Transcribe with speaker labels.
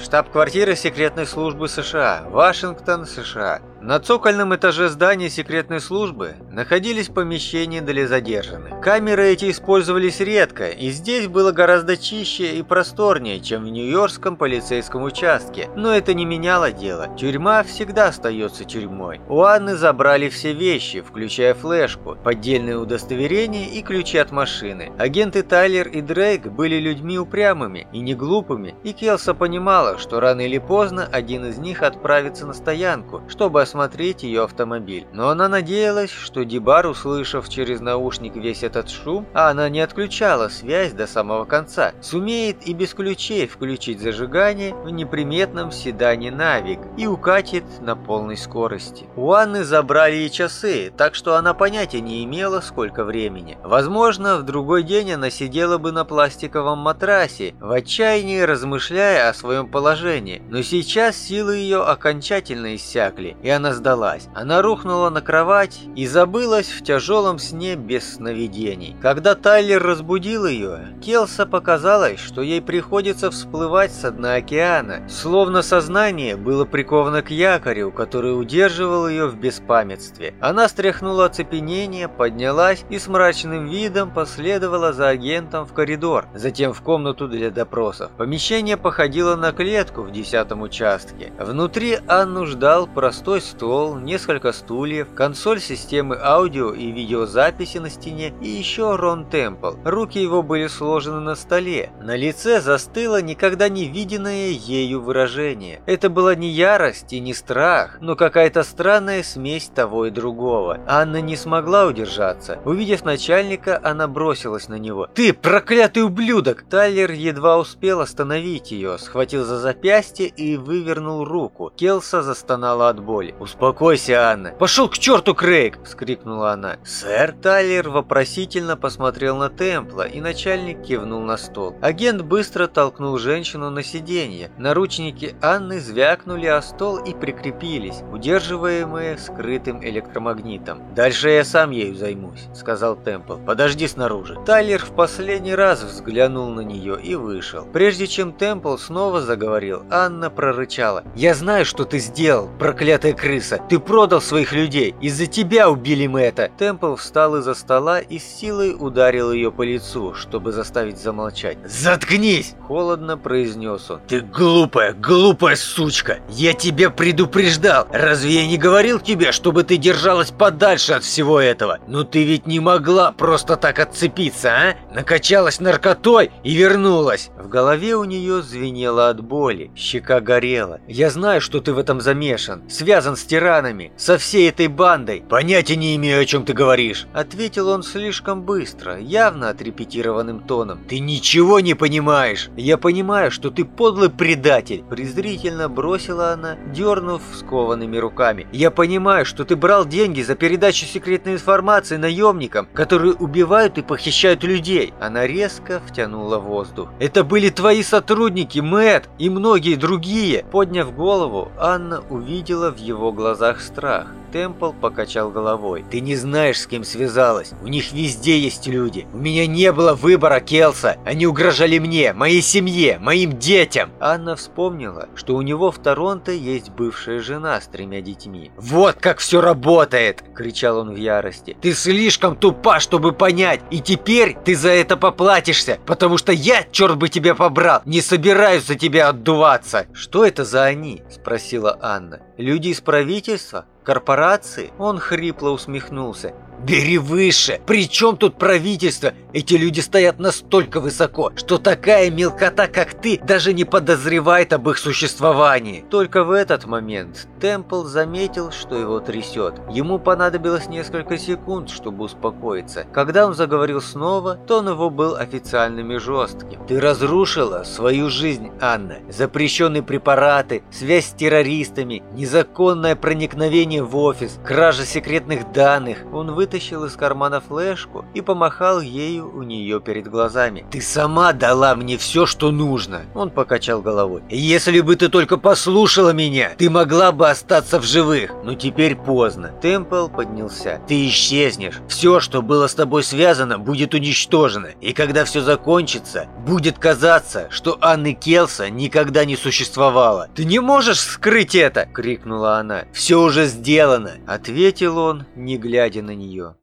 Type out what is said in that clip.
Speaker 1: Штаб-квартира секретной службы США, Вашингтон, США. На цокольном этаже здания секретной службы находились помещения для задержанных. Камеры эти использовались редко, и здесь было гораздо чище и просторнее, чем в Нью-Йоркском полицейском участке. Но это не меняло дело. Тюрьма всегда остается тюрьмой. У Анны забрали все вещи, включая флешку, поддельные удостоверения и ключи от машины. Агенты Тайлер и Дрейк были людьми упрямыми и не глупыми, и Келса понимала, что рано или поздно один из них отправится на стоянку, чтобы осмотреть ее автомобиль. Но она надеялась, что Дибар, услышав через наушник весь этот шум, а она не отключала связь до самого конца, сумеет и без ключей включить зажигание в неприметном седане Навик и укатит на полной скорости. У Анны забрали и часы, так что она понятия не имела, сколько времени. Возможно, в другой день она сидела бы на пластиковом матрасе, в отчаянии размышляя о своем положении, но сейчас силы ее окончательно иссякли, и она она сдалась. Она рухнула на кровать и забылась в тяжелом сне без сновидений. Когда Тайлер разбудил ее, Келса показалось, что ей приходится всплывать с дна океана, словно сознание было приковано к якорю, который удерживал ее в беспамятстве. Она стряхнула оцепенение, поднялась и с мрачным видом последовала за агентом в коридор, затем в комнату для допросов. Помещение походило на клетку в десятом участке. Внутри Анну ждал простой стол, несколько стульев, консоль системы аудио и видеозаписи на стене и еще Рон Темпл. Руки его были сложены на столе. На лице застыло никогда не виденное ею выражение. Это была не ярость и не страх, но какая-то странная смесь того и другого. Анна не смогла удержаться. Увидев начальника, она бросилась на него. «Ты проклятый ублюдок!» Тайлер едва успел остановить ее, схватил за запястье и вывернул руку. Келса застонала от боли. «Успокойся, Анна!» «Пошел к черту, Крейг!» – вскрикнула она. «Сэр?» Тайлер вопросительно посмотрел на Темпла, и начальник кивнул на стол. Агент быстро толкнул женщину на сиденье. Наручники Анны звякнули о стол и прикрепились, удерживаемые скрытым электромагнитом. «Дальше я сам ею займусь», – сказал Темпл. «Подожди снаружи». Тайлер в последний раз взглянул на нее и вышел. Прежде чем Темпл снова заговорил, Анна прорычала. «Я знаю, что ты сделал, проклятая крыса!» Крыса! Ты продал своих людей! Из-за тебя убили мы это!» Темпл встал из-за стола и с силой ударил ее по лицу, чтобы заставить замолчать. «Заткнись!» – холодно произнес он. «Ты глупая, глупая сучка! Я тебя предупреждал! Разве я не говорил тебе, чтобы ты держалась подальше от всего этого? Ну ты ведь не могла просто так отцепиться, а? Накачалась наркотой и вернулась!» В голове у нее звенело от боли, щека горела. «Я знаю, что ты в этом замешан, связан с тиранами, со всей этой бандой. Понятия не имею, о чем ты говоришь. Ответил он слишком быстро, явно отрепетированным тоном. Ты ничего не понимаешь. Я понимаю, что ты подлый предатель. Презрительно бросила она, дернув скованными руками. Я понимаю, что ты брал деньги за передачу секретной информации наемникам, которые убивают и похищают людей. Она резко втянула воздух. Это были твои сотрудники, Мэтт, и многие другие. Подняв голову, Анна увидела в его глазах страх. Темпл покачал головой. «Ты не знаешь, с кем связалась. У них везде есть люди. У меня не было выбора, Келса. Они угрожали мне, моей семье, моим детям». Анна вспомнила, что у него в Торонто есть бывшая жена с тремя детьми. «Вот как все работает!» – кричал он в ярости. «Ты слишком тупа, чтобы понять, и теперь ты за это поплатишься, потому что я, черт бы тебя побрал, не собираюсь за тебя отдуваться!» «Что это за они?» – спросила Анна. «Люди из правительства? Корпорации?» Он хрипло усмехнулся. Бери выше! Причем тут правительство? Эти люди стоят настолько высоко, что такая мелкота, как ты, даже не подозревает об их существовании. Только в этот момент Темпл заметил, что его трясет. Ему понадобилось несколько секунд, чтобы успокоиться. Когда он заговорил снова, тон его был официальным и жестким. Ты разрушила свою жизнь, Анна. Запрещенные препараты, связь с террористами, незаконное проникновение в офис, кража секретных данных. Он вы вытащил из кармана флешку и помахал ею у нее перед глазами. «Ты сама дала мне все, что нужно!» Он покачал головой. «Если бы ты только послушала меня, ты могла бы остаться в живых, но теперь поздно». Темпл поднялся. «Ты исчезнешь. Все, что было с тобой связано, будет уничтожено. И когда все закончится, будет казаться, что Анны Келса никогда не существовало. Ты не можешь скрыть это!» – крикнула она. «Все уже сделано!» – ответил он, не глядя на нее. ó.